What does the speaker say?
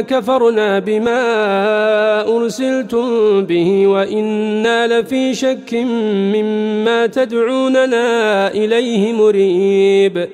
كفرنا بما أرسلتم به وإنا لفي شك مما تدعوننا إليه مريب.